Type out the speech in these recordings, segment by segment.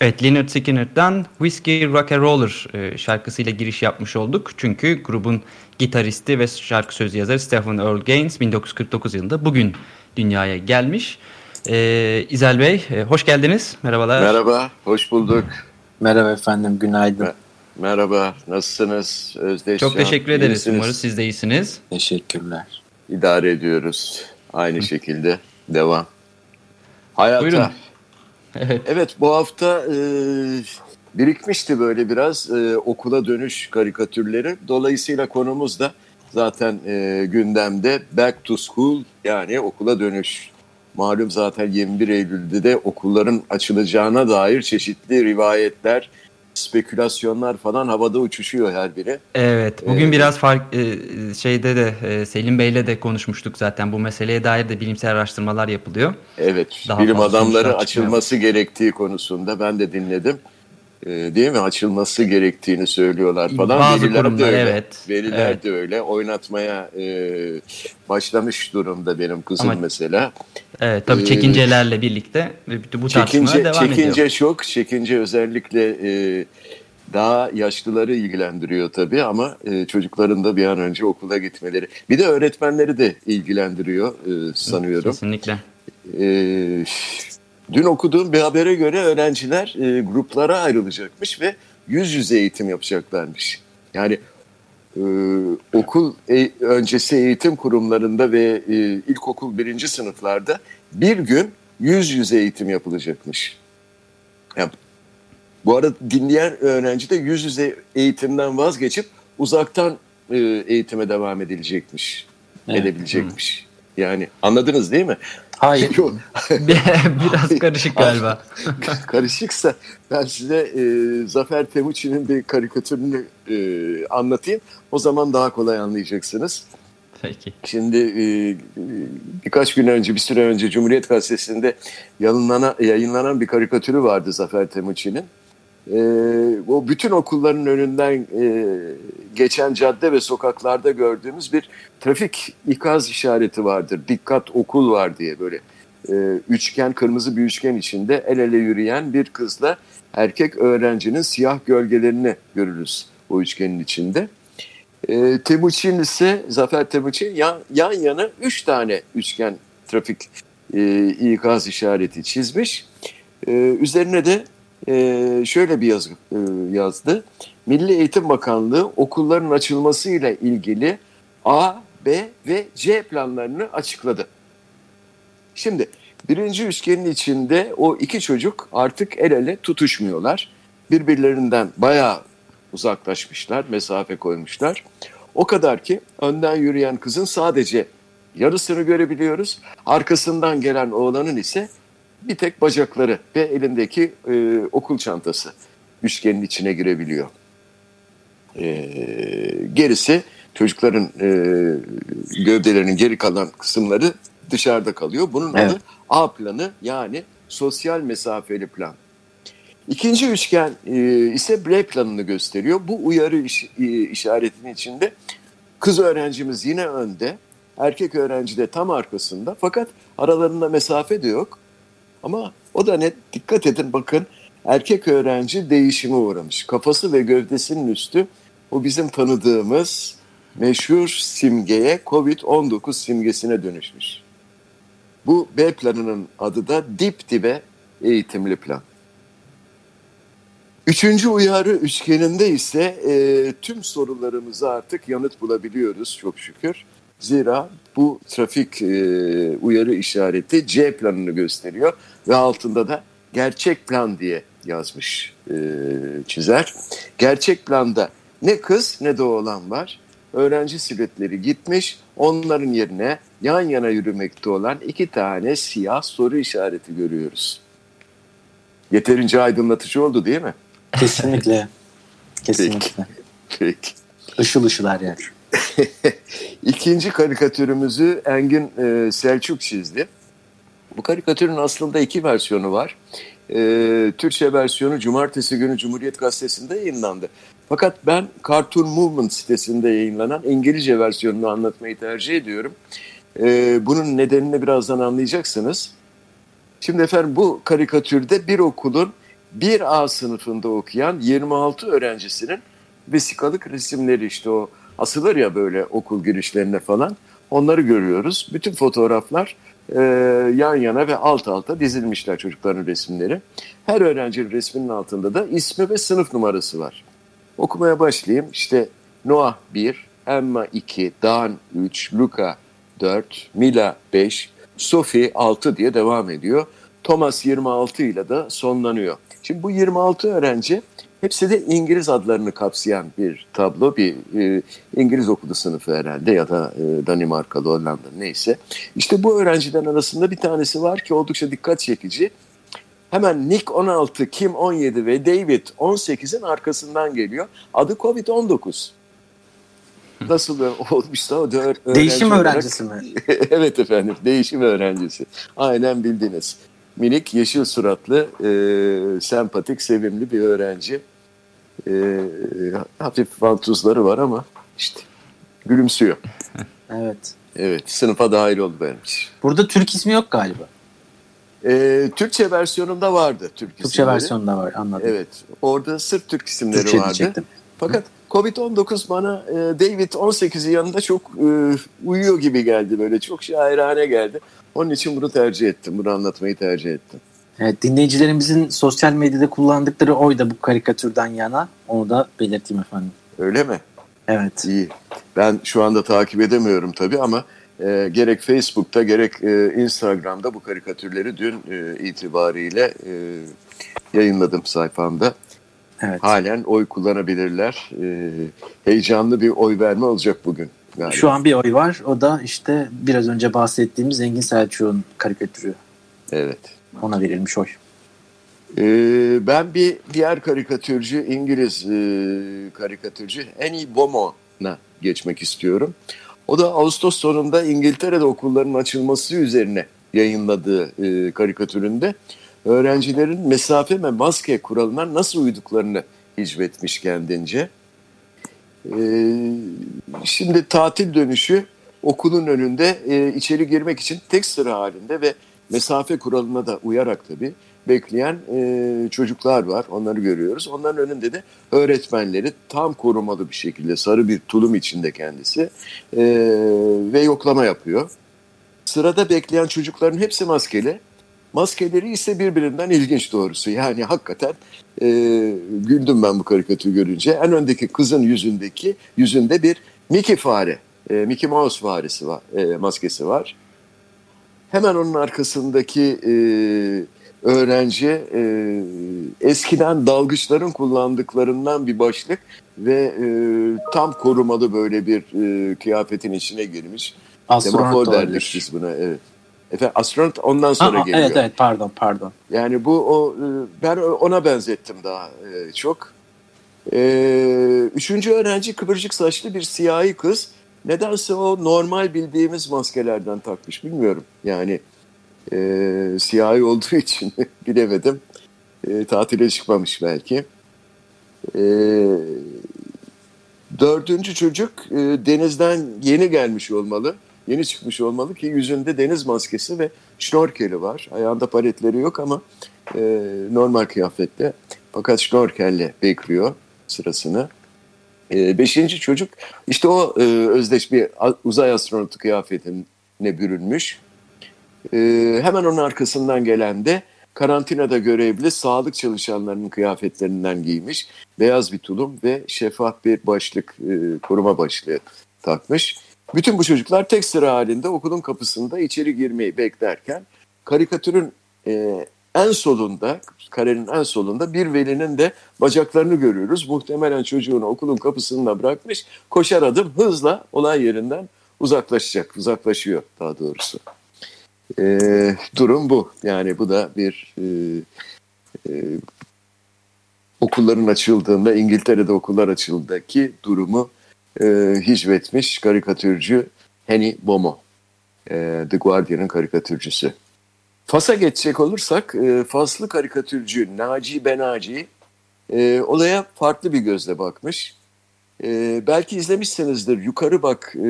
Evet, Leonard Skinner'dan Whiskey Rock and Roller e, şarkısıyla giriş yapmış olduk. Çünkü grubun gitaristi ve şarkı sözü yazarı Stephen Earl Gaines 1949 yılında bugün dünyaya gelmiş. Ee, İzel Bey, e, hoş geldiniz. Merhabalar. Merhaba, hoş bulduk. Merhaba efendim, günaydın. Merhaba, nasılsınız Özdeş? Çok teşekkür ederiz. İyisiniz. Umarız siz de iyisiniz. Teşekkürler. İdare ediyoruz. Aynı şekilde devam. Hayata. Buyurun. Evet. bu hafta e, birikmişti böyle biraz e, okula dönüş karikatürleri. Dolayısıyla konumuz da zaten e, gündemde Back to School yani okula dönüş. Malum zaten 21 Eylül'de de okulların açılacağına dair çeşitli rivayetler, spekülasyonlar falan havada uçuşuyor her biri. Evet. Bugün ee, biraz fark e, şeyde de e, Selim Bey'le de konuşmuştuk zaten bu meseleye dair de bilimsel araştırmalar yapılıyor. Evet. Daha bilim adamları açılması gerektiği konusunda ben de dinledim. E, değil mi? Açılması gerektiğini söylüyorlar falan. Bazı Veliler kurumlar de öyle. evet. Veliler evet. de öyle. Oynatmaya e, başlamış durumda benim kızım Ama, mesela. Evet tabii çekincelerle ee, birlikte bu çekince, devam çekince ediyor. Çekince çok. Çekince özellikle e, daha yaşlıları ilgilendiriyor tabii ama e, çocukların da bir an önce okula gitmeleri. Bir de öğretmenleri de ilgilendiriyor e, sanıyorum. Kesinlikle. E, dün okuduğum bir habere göre öğrenciler e, gruplara ayrılacakmış ve yüz yüze eğitim yapacaklarmış. Yani e, okul e, öncesi eğitim kurumlarında ve e, ilkokul birinci sınıflarda bir gün yüz yüze eğitim yapılacakmış. Yani, bu arada dinleyen öğrenci de yüz yüze eğitimden vazgeçip uzaktan e, eğitime devam edilecekmiş, evet. edebilecekmiş. Hı. Yani anladınız değil mi? Hayır. Biraz karışık galiba. Karışıksa ben size e, Zafer Temuçin'in bir karikatürünü e, anlatayım. O zaman daha kolay anlayacaksınız. Peki. Şimdi e, birkaç gün önce, bir süre önce Cumhuriyet Gazetesi'nde yayınlanan, yayınlanan bir karikatürü vardı Zafer Temuçin'in. E, o bütün okulların önünden e, geçen cadde ve sokaklarda gördüğümüz bir trafik ikaz işareti vardır. Dikkat okul var diye böyle e, üçgen, kırmızı bir üçgen içinde el ele yürüyen bir kızla erkek öğrencinin siyah gölgelerini görürüz o üçgenin içinde. E, Temuçin ise, Zafer Temuçin yan, yan yana üç tane üçgen trafik e, ikaz işareti çizmiş. E, üzerine de e, şöyle bir yazı e, yazdı. Milli Eğitim Bakanlığı okulların açılmasıyla ilgili A, B ve C planlarını açıkladı. Şimdi birinci üçgenin içinde o iki çocuk artık el ele tutuşmuyorlar. Birbirlerinden bayağı uzaklaşmışlar, mesafe koymuşlar. O kadar ki önden yürüyen kızın sadece yarısını görebiliyoruz. Arkasından gelen oğlanın ise bir tek bacakları ve elindeki e, okul çantası üçgenin içine girebiliyor. E, gerisi çocukların e, gövdelerinin geri kalan kısımları dışarıda kalıyor. Bunun evet. adı A planı yani sosyal mesafeli plan. İkinci üçgen e, ise B planını gösteriyor. Bu uyarı iş, e, işaretinin içinde kız öğrencimiz yine önde, erkek öğrenci de tam arkasında fakat aralarında mesafe de yok. Ama o da net dikkat edin bakın erkek öğrenci değişime uğramış. Kafası ve gövdesinin üstü o bizim tanıdığımız meşhur simgeye Covid-19 simgesine dönüşmüş. Bu B planının adı da dip dibe eğitimli plan. Üçüncü uyarı üçgeninde ise e, tüm sorularımıza artık yanıt bulabiliyoruz çok şükür. Zira bu trafik e, uyarı işareti C planını gösteriyor ve altında da gerçek plan diye yazmış e, çizer. Gerçek planda ne kız ne de oğlan var. Öğrenci siluetleri gitmiş. Onların yerine yan yana yürümekte olan iki tane siyah soru işareti görüyoruz. Yeterince aydınlatıcı oldu değil mi? Kesinlikle. Kesinlikle. Peki. Peki. Işıl ışıl her yer. İkinci karikatürümüzü Engin e, Selçuk çizdi. Bu karikatürün aslında iki versiyonu var. E, Türkçe versiyonu cumartesi günü Cumhuriyet Gazetesi'nde yayınlandı. Fakat ben Cartoon Movement sitesinde yayınlanan İngilizce versiyonunu anlatmayı tercih ediyorum. E, bunun nedenini birazdan anlayacaksınız. Şimdi efendim bu karikatürde bir okulun bir a sınıfında okuyan 26 öğrencisinin vesikalık resimleri işte o asılır ya böyle okul girişlerine falan onları görüyoruz. Bütün fotoğraflar e, yan yana ve alt alta dizilmişler çocukların resimleri. Her öğrencinin resminin altında da ismi ve sınıf numarası var. Okumaya başlayayım. İşte Noah 1, Emma 2, Dan 3, Luca 4, Mila 5, Sophie 6 diye devam ediyor. Thomas 26 ile de sonlanıyor. Şimdi bu 26 öğrenci hepsi de İngiliz adlarını kapsayan bir tablo. Bir e, İngiliz okulu sınıfı herhalde ya da e, Danimarkalı, Hollanda neyse. İşte bu öğrencilerin arasında bir tanesi var ki oldukça dikkat çekici. Hemen Nick 16, Kim 17 ve David 18'in arkasından geliyor. Adı Covid-19. Nasıl olmuşsa o da öğrenci Değişim olarak- öğrencisi mi? evet efendim değişim öğrencisi. Aynen bildiniz. Minik yeşil suratlı, e, sempatik, sevimli bir öğrenci. E, hafif vantuzları var ama işte gülümsüyor. Evet. Evet sınıfa dahil oldu vermiş. Burada Türk ismi yok galiba. E, Türkçe versiyonunda vardı. Türk Türkçe isimleri. versiyonda var anladım. Evet orada sırf Türk isimleri Türkçe vardı. diyecektim. Fakat Covid-19 bana e, David 18'i yanında çok e, uyuyor gibi geldi böyle çok şairane geldi. Onun için bunu tercih ettim. Bunu anlatmayı tercih ettim. Evet, dinleyicilerimizin sosyal medyada kullandıkları oy da bu karikatürden yana. Onu da belirteyim efendim. Öyle mi? Evet. İyi. Ben şu anda takip edemiyorum tabii ama e, gerek Facebook'ta gerek e, Instagram'da bu karikatürleri dün e, itibariyle e, yayınladım sayfamda. Evet. Halen oy kullanabilirler. E, heyecanlı bir oy verme olacak bugün. galiba. Şu an bir oy var. O da işte biraz önce bahsettiğimiz Engin Selçuk'un karikatürü. Evet. Ona verilmiş oy. Ee, ben bir diğer karikatürcü, İngiliz e, karikatürcü Annie Beaumont'a geçmek istiyorum. O da Ağustos sonunda İngiltere'de okulların açılması üzerine yayınladığı e, karikatüründe öğrencilerin mesafe ve maske kuralına nasıl uyduklarını hicvetmiş kendince. Ee, şimdi tatil dönüşü okulun önünde e, içeri girmek için tek sıra halinde ve mesafe kuralına da uyarak tabii bekleyen e, çocuklar var. Onları görüyoruz. Onların önünde de öğretmenleri tam korumalı bir şekilde sarı bir tulum içinde kendisi e, ve yoklama yapıyor. Sırada bekleyen çocukların hepsi maskeli. Maskeleri ise birbirinden ilginç doğrusu. Yani hakikaten e, güldüm ben bu karikatürü görünce. En öndeki kızın yüzündeki yüzünde bir Mickey fare, e, Mickey Mouse faresi var, e, maskesi var. Hemen onun arkasındaki e, öğrenci e, eskiden dalgıçların kullandıklarından bir başlık ve e, tam korumalı böyle bir e, kıyafetin içine girmiş. Astronot derdik biz buna evet. Efendim astronot ondan sonra Aa, geliyor. evet evet pardon pardon. Yani bu o e, ben ona benzettim daha e, çok. E, üçüncü öğrenci kıvırcık saçlı bir siyahi kız. Nedense o normal bildiğimiz maskelerden takmış bilmiyorum. Yani e, siyahi olduğu için bilemedim. E, tatile çıkmamış belki. E, dördüncü çocuk e, denizden yeni gelmiş olmalı. Yeni çıkmış olmalı ki yüzünde deniz maskesi ve şnorkeli var. Ayağında paletleri yok ama e, normal kıyafette. Fakat şnorkelle bekliyor sırasını. E, beşinci çocuk işte o e, özdeş bir uzay astronotu kıyafetine bürünmüş. E, hemen onun arkasından gelen de karantinada görevli sağlık çalışanlarının kıyafetlerinden giymiş. Beyaz bir tulum ve şeffaf bir başlık, e, koruma başlığı takmış. Bütün bu çocuklar tek sıra halinde okulun kapısında içeri girmeyi beklerken karikatürün e, en solunda, karenin en solunda bir velinin de bacaklarını görüyoruz. Muhtemelen çocuğunu okulun kapısında bırakmış, koşar adım hızla olay yerinden uzaklaşacak, uzaklaşıyor daha doğrusu. E, durum bu. Yani bu da bir e, e, okulların açıldığında, İngiltere'de okullar açıldığındaki durumu e, hicvetmiş karikatürcü Henny Bomo. E, The Guardian'ın karikatürcüsü. Fas'a geçecek olursak e, Faslı karikatürcü Naci Benaci e, olaya farklı bir gözle bakmış. E, belki izlemişsinizdir. Yukarı bak e,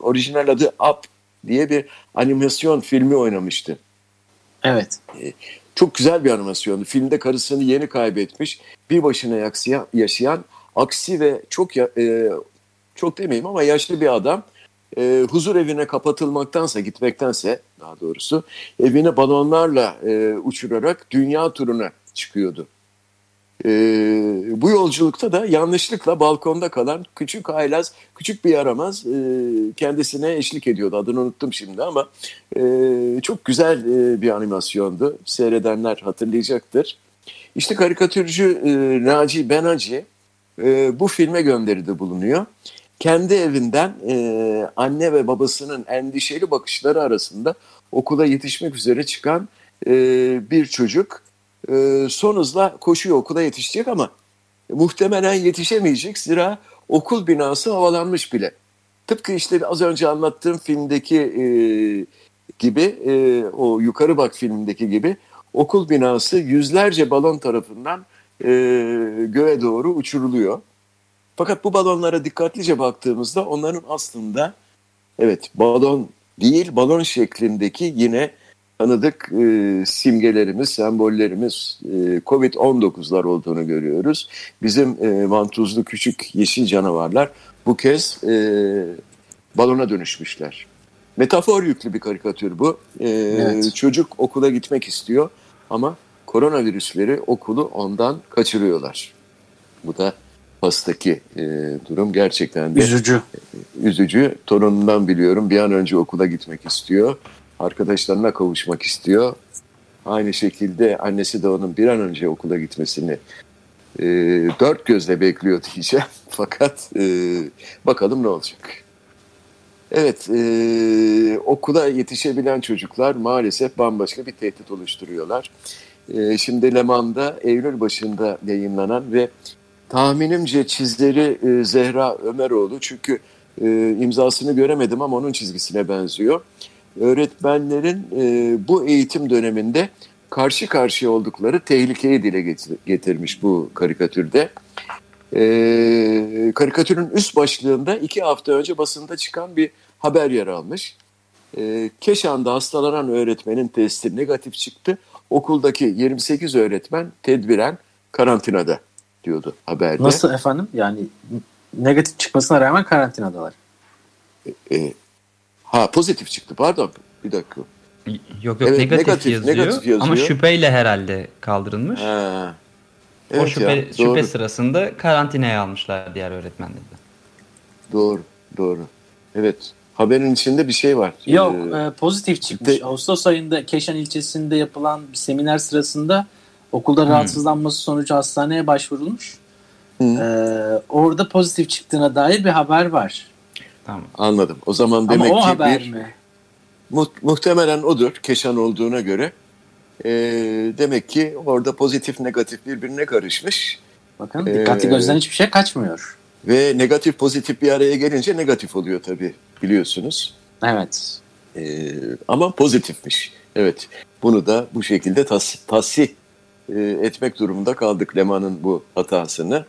orijinal adı Up diye bir animasyon filmi oynamıştı. Evet. E, çok güzel bir animasyondu. Filmde karısını yeni kaybetmiş. Bir başına yaşayan aksi ve çok e, çok demeyeyim ama yaşlı bir adam e, huzur evine kapatılmaktansa gitmektense daha doğrusu evine balonlarla e, uçurarak dünya turuna çıkıyordu. E, bu yolculukta da yanlışlıkla balkonda kalan küçük haylaz, küçük bir yaramaz e, kendisine eşlik ediyordu. Adını unuttum şimdi ama e, çok güzel e, bir animasyondu. Seyredenler hatırlayacaktır. İşte karikatürcü e, Naci Benaci e, bu filme gönderide bulunuyor. Kendi evinden e, anne ve babasının endişeli bakışları arasında okula yetişmek üzere çıkan e, bir çocuk e, son hızla koşuyor okula yetişecek ama muhtemelen yetişemeyecek zira okul binası havalanmış bile. Tıpkı işte az önce anlattığım filmdeki e, gibi e, o yukarı bak filmindeki gibi okul binası yüzlerce balon tarafından e, göğe doğru uçuruluyor. Fakat bu balonlara dikkatlice baktığımızda onların aslında evet balon değil balon şeklindeki yine tanıdık e, simgelerimiz, sembollerimiz e, Covid-19'lar olduğunu görüyoruz. Bizim e, vantuzlu küçük yeşil canavarlar bu kez e, balona dönüşmüşler. Metafor yüklü bir karikatür bu. E, evet. Çocuk okula gitmek istiyor ama koronavirüsleri okulu ondan kaçırıyorlar. Bu da pastaki e, durum gerçekten de üzücü. Üzücü. Torunundan biliyorum bir an önce okula gitmek istiyor. Arkadaşlarına kavuşmak istiyor. Aynı şekilde annesi de onun bir an önce okula gitmesini e, dört gözle bekliyor diyeceğim. Fakat e, bakalım ne olacak. Evet, e, okula yetişebilen çocuklar maalesef bambaşka bir tehdit oluşturuyorlar. E, şimdi Leman'da Eylül başında yayınlanan ve tahminimce çizleri e, Zehra Ömeroğlu çünkü e, imzasını göremedim ama onun çizgisine benziyor. Öğretmenlerin e, bu eğitim döneminde karşı karşıya oldukları tehlikeyi dile getir, getirmiş bu karikatürde. E, karikatürün üst başlığında iki hafta önce basında çıkan bir haber yer almış. E, Keşan'da hastalanan öğretmenin testi negatif çıktı. Okuldaki 28 öğretmen tedbiren karantinada diyordu haberde. Nasıl efendim? Yani negatif çıkmasına rağmen karantinadalar. E, e, ha pozitif çıktı pardon bir dakika. Yok yok evet, negatif, negatif, yazıyor, negatif yazıyor ama şüpheyle herhalde kaldırılmış. Ha. Evet o şüphe, ya, şüphe sırasında karantinaya almışlar diğer öğretmenleri de. Doğru doğru. Evet haberin içinde bir şey var. Yok ee, e, pozitif çıkmış. De, Ağustos ayında Keşan ilçesinde yapılan bir seminer sırasında okulda hmm. rahatsızlanması sonucu hastaneye başvurulmuş. Hmm. Ee, orada pozitif çıktığına dair bir haber var. Tamam. Anladım. O zaman demek Ama o ki haber bir mi? Mu- muhtemelen odur Keşan olduğuna göre. Ee, demek ki orada pozitif negatif birbirine karışmış. Bakın dikkatli ee, gözden hiçbir şey kaçmıyor. Ve negatif pozitif bir araya gelince negatif oluyor tabii biliyorsunuz. Evet. Ee, ama pozitifmiş. Evet. Bunu da bu şekilde tas tasih e, etmek durumunda kaldık Leman'ın bu hatasını.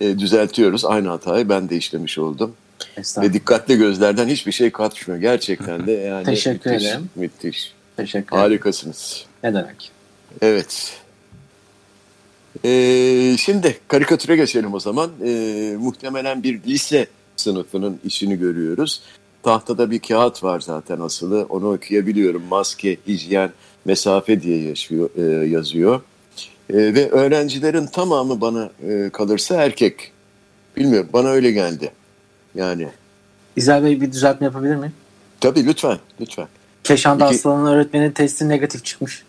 E, düzeltiyoruz. Aynı hatayı ben de işlemiş oldum. Ve dikkatli gözlerden hiçbir şey kaçmıyor. Gerçekten de yani Teşekkür müthiş, ederim. müthiş. Teşekkür ederim. Harikasınız. Ne demek? Evet. Ee, şimdi karikatüre geçelim o zaman. Ee, muhtemelen bir lise sınıfının işini görüyoruz. Tahtada bir kağıt var zaten asılı. Onu okuyabiliyorum. Maske, hijyen, mesafe diye yaşıyor, e, yazıyor. E, ve öğrencilerin tamamı bana e, kalırsa erkek. Bilmiyorum bana öyle geldi. Yani. İzel Bey bir düzeltme yapabilir miyim? Tabii lütfen. lütfen. Keşan'da İki... Aslan'ın öğretmenin testi negatif çıkmış.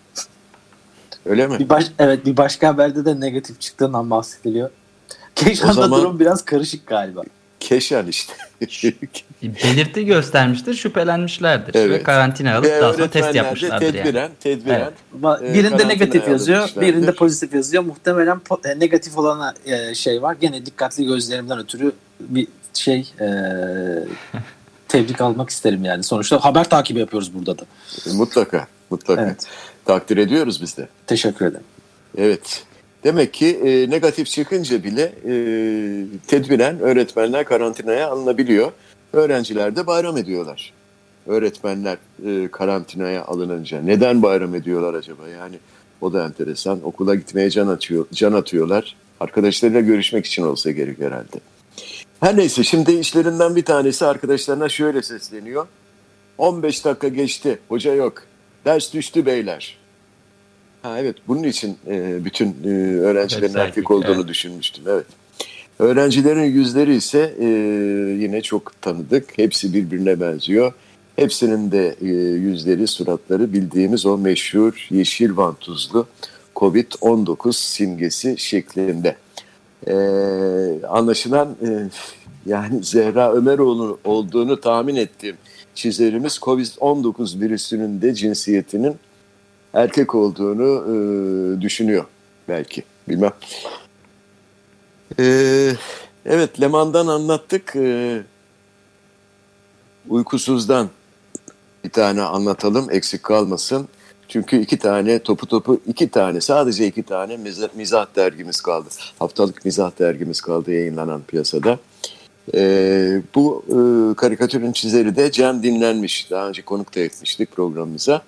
Öyle mi? Bir baş, evet bir başka haberde de negatif çıktığından bahsediliyor. Keşan'da zaman, durum biraz karışık galiba. Keşan işte. belirti göstermiştir, şüphelenmişlerdir evet. ve karantina alıp daha sonra test yapmışlardır tedbiren, yani. Tedbiren, evet. Birinde negatif yazıyor, birinde pozitif yazıyor. Muhtemelen e, negatif olana e, şey var. Gene dikkatli gözlerimden ötürü bir şey e, tebrik almak isterim yani. Sonuçta haber takibi yapıyoruz burada da. Mutlaka, mutlaka. Evet. Takdir ediyoruz biz de. Teşekkür ederim. Evet. Demek ki e, negatif çıkınca bile e, tedbiren öğretmenler karantinaya alınabiliyor. Öğrenciler de bayram ediyorlar. Öğretmenler e, karantinaya alınınca. Neden bayram ediyorlar acaba? Yani o da enteresan. Okula gitmeye can, atıyor, can atıyorlar. Arkadaşlarıyla görüşmek için olsa gerek herhalde. Her neyse şimdi işlerinden bir tanesi arkadaşlarına şöyle sesleniyor. 15 dakika geçti, hoca yok. Ders düştü beyler. Ha evet bunun için e, bütün e, öğrencilerin evet, erkek olduğunu evet. düşünmüştüm. Evet. Öğrencilerin yüzleri ise e, yine çok tanıdık. Hepsi birbirine benziyor. Hepsinin de e, yüzleri, suratları bildiğimiz o meşhur yeşil vantuzlu COVID-19 simgesi şeklinde. E, anlaşılan e, yani Zehra Ömeroğlu olduğunu tahmin ettiğim çizerimiz COVID-19 virüsünün de cinsiyetinin erkek olduğunu e, düşünüyor belki. Bilmem. E, evet Leman'dan anlattık. E, uykusuzdan bir tane anlatalım eksik kalmasın. Çünkü iki tane topu topu iki tane sadece iki tane mizah dergimiz kaldı. Haftalık mizah dergimiz kaldı yayınlanan piyasada. Ee, bu e, karikatürün çizeri de Cem Dinlenmiş. Daha önce konuk da etmiştik programımıza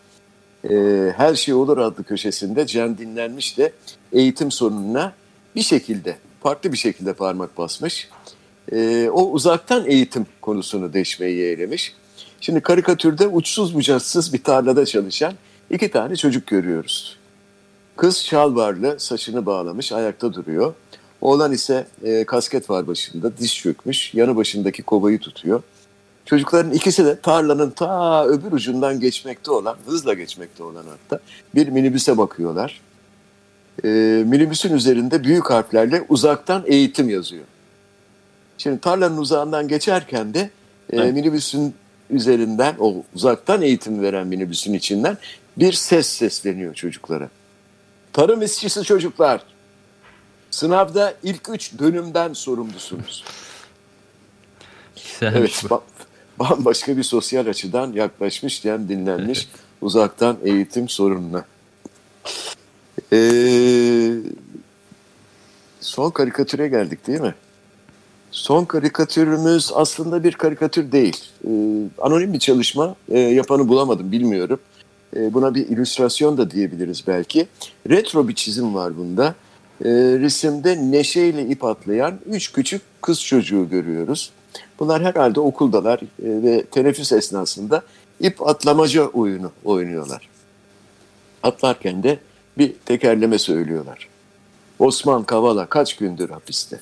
e, Her Şey Olur adlı köşesinde Cem Dinlenmiş de eğitim sorununa bir şekilde, farklı bir şekilde parmak basmış. E, o uzaktan eğitim konusunu deşmeyi yeğlemiş. Şimdi karikatürde uçsuz bucaksız bir tarlada çalışan iki tane çocuk görüyoruz. Kız şalvarlı, saçını bağlamış, ayakta duruyor. Oğlan ise e, kasket var başında, diş çökmüş, yanı başındaki kovayı tutuyor. Çocukların ikisi de tarlanın ta öbür ucundan geçmekte olan, hızla geçmekte olan hatta bir minibüse bakıyorlar. Ee, minibüsün üzerinde büyük harflerle uzaktan eğitim yazıyor. Şimdi tarlanın uzağından geçerken de e, minibüsün üzerinden, o uzaktan eğitim veren minibüsün içinden bir ses sesleniyor çocuklara. Tarım işçisi çocuklar, sınavda ilk üç dönümden sorumlusunuz. Güzelmiş evet, bambaşka bir sosyal açıdan yaklaşmış, yani dinlenmiş uzaktan eğitim sorununa. Ee, son karikatüre geldik değil mi? Son karikatürümüz aslında bir karikatür değil. Ee, anonim bir çalışma. Ee, yapanı bulamadım bilmiyorum. Ee, buna bir illüstrasyon da diyebiliriz belki. Retro bir çizim var bunda. Ee, resimde neşeyle ip atlayan üç küçük kız çocuğu görüyoruz. Bunlar herhalde okuldalar e, ve teneffüs esnasında ip atlamaca oyunu oynuyorlar. Atlarken de bir tekerleme söylüyorlar. Osman Kavala kaç gündür hapiste?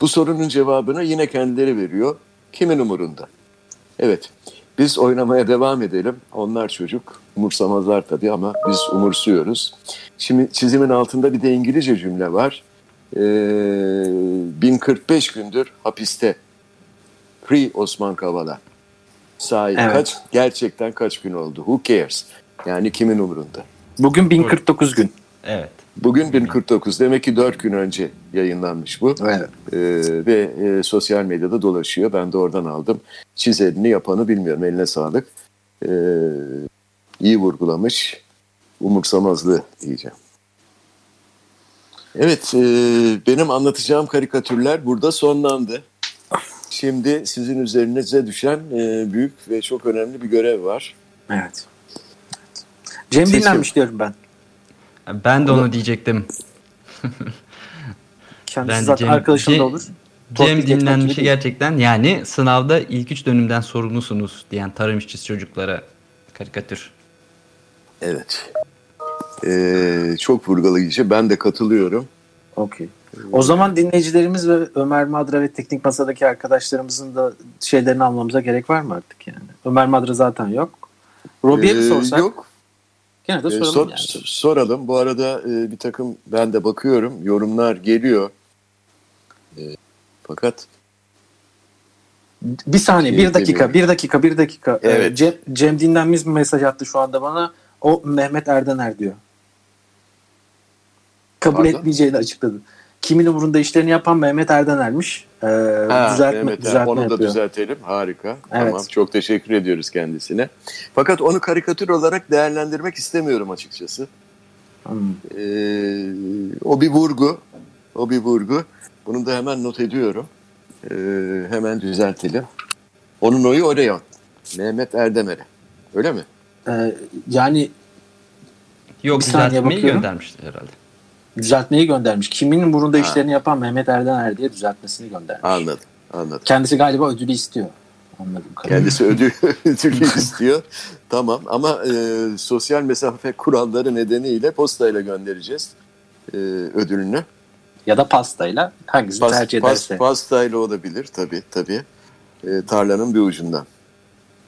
Bu sorunun cevabını yine kendileri veriyor. Kimin umurunda? Evet, biz oynamaya devam edelim. Onlar çocuk, umursamazlar tabii ama biz umursuyoruz. Şimdi çizimin altında bir de İngilizce cümle var. Ee, 1045 gündür hapiste Free Osman Kavala. Sahi evet. kaç gerçekten kaç gün oldu? Who cares? Yani kimin umurunda? Bugün 1049 gün. Evet. Bugün 1049. Demek ki 4 gün önce yayınlanmış bu. Evet. Ee, ve e, sosyal medyada dolaşıyor. Ben de oradan aldım. Çizerini yapanı bilmiyorum. Eline sağlık. Ee, iyi vurgulamış. Umursamazlığı diyeceğim. Evet, e, benim anlatacağım karikatürler burada sonlandı. Şimdi sizin üzerinize düşen e, büyük ve çok önemli bir görev var. Evet. Cem Ses dinlenmiş diyorum ben. Ben de onu, onu diyecektim. Kendisi ben zaten Cem, arkadaşım Cem, da olur. Cem dinlenmişi gerçekten yani sınavda ilk üç dönümden sorumlusunuz diyen tarım işçisi çocuklara karikatür. Evet. Ee, çok vurgulayıcı. Ben de katılıyorum. Okey. O zaman dinleyicilerimiz ve Ömer Madra ve teknik masadaki arkadaşlarımızın da şeylerini almamıza gerek var mı artık yani? Ömer Madra zaten yok. Robi'ye ee, mi sorsak? Yok. Gene de soralım ee, sor, yani. Soralım. Bu arada e, bir takım ben de bakıyorum. Yorumlar geliyor. E, fakat Bir saniye, Şey bir dakika, demiyorum. bir dakika, bir dakika. Ee, Evet. Cem, Cem Dinlenmez bir mesaj attı şu anda bana. O Mehmet Erdener diyor. Kabul Pardon? etmeyeceğini açıkladı. Kimin umurunda işlerini yapan Mehmet Erdener'miş. Ee, Ha, düzeltme, Mehmet, düzeltme onu da yapıyor. düzeltelim. Harika. Evet. Tamam. Çok teşekkür ediyoruz kendisine. Fakat onu karikatür olarak değerlendirmek istemiyorum açıkçası. Hmm. Ee, o bir vurgu. O bir vurgu. Bunu da hemen not ediyorum. Ee, hemen düzeltelim. Onun oyu oraya. Mehmet Erdemer'e. Öyle mi? Ee, yani Yok Bir saniye düzeltmeyi bakıyorum. göndermişti herhalde. düzeltmeyi göndermiş. Kimin umurunda Ha. işlerini yapan Mehmet Erdener diye düzeltmesini göndermiş. Anladım. Anladım. Kendisi galiba ödülü istiyor. Anladım. Kendisi ödül, ödülü istiyor. Tamam ama e, sosyal mesafe kuralları nedeniyle postayla göndereceğiz e, ödülünü. Ya da pastayla hangisini Pas, tercih pas, ederse. pastayla olabilir tabii tabii. E, tarlanın bir ucundan.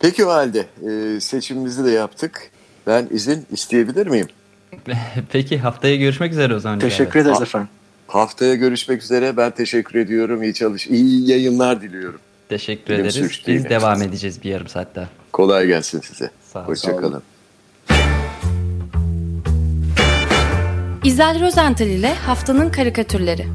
Peki o halde e, seçimimizi de yaptık. Ben izin isteyebilir miyim? Peki haftaya görüşmek üzere o zaman. Teşekkür ederiz efendim. Haftaya görüşmek üzere. Ben teşekkür ediyorum. İyi çalış, iyi yayınlar diliyorum. Teşekkür Bilim ederiz. Biz devam edeceğiz bir yarım saat daha. Kolay gelsin size. Sağ olun. Hoşçakalın. İzel Rozental ile Haftanın Karikatürleri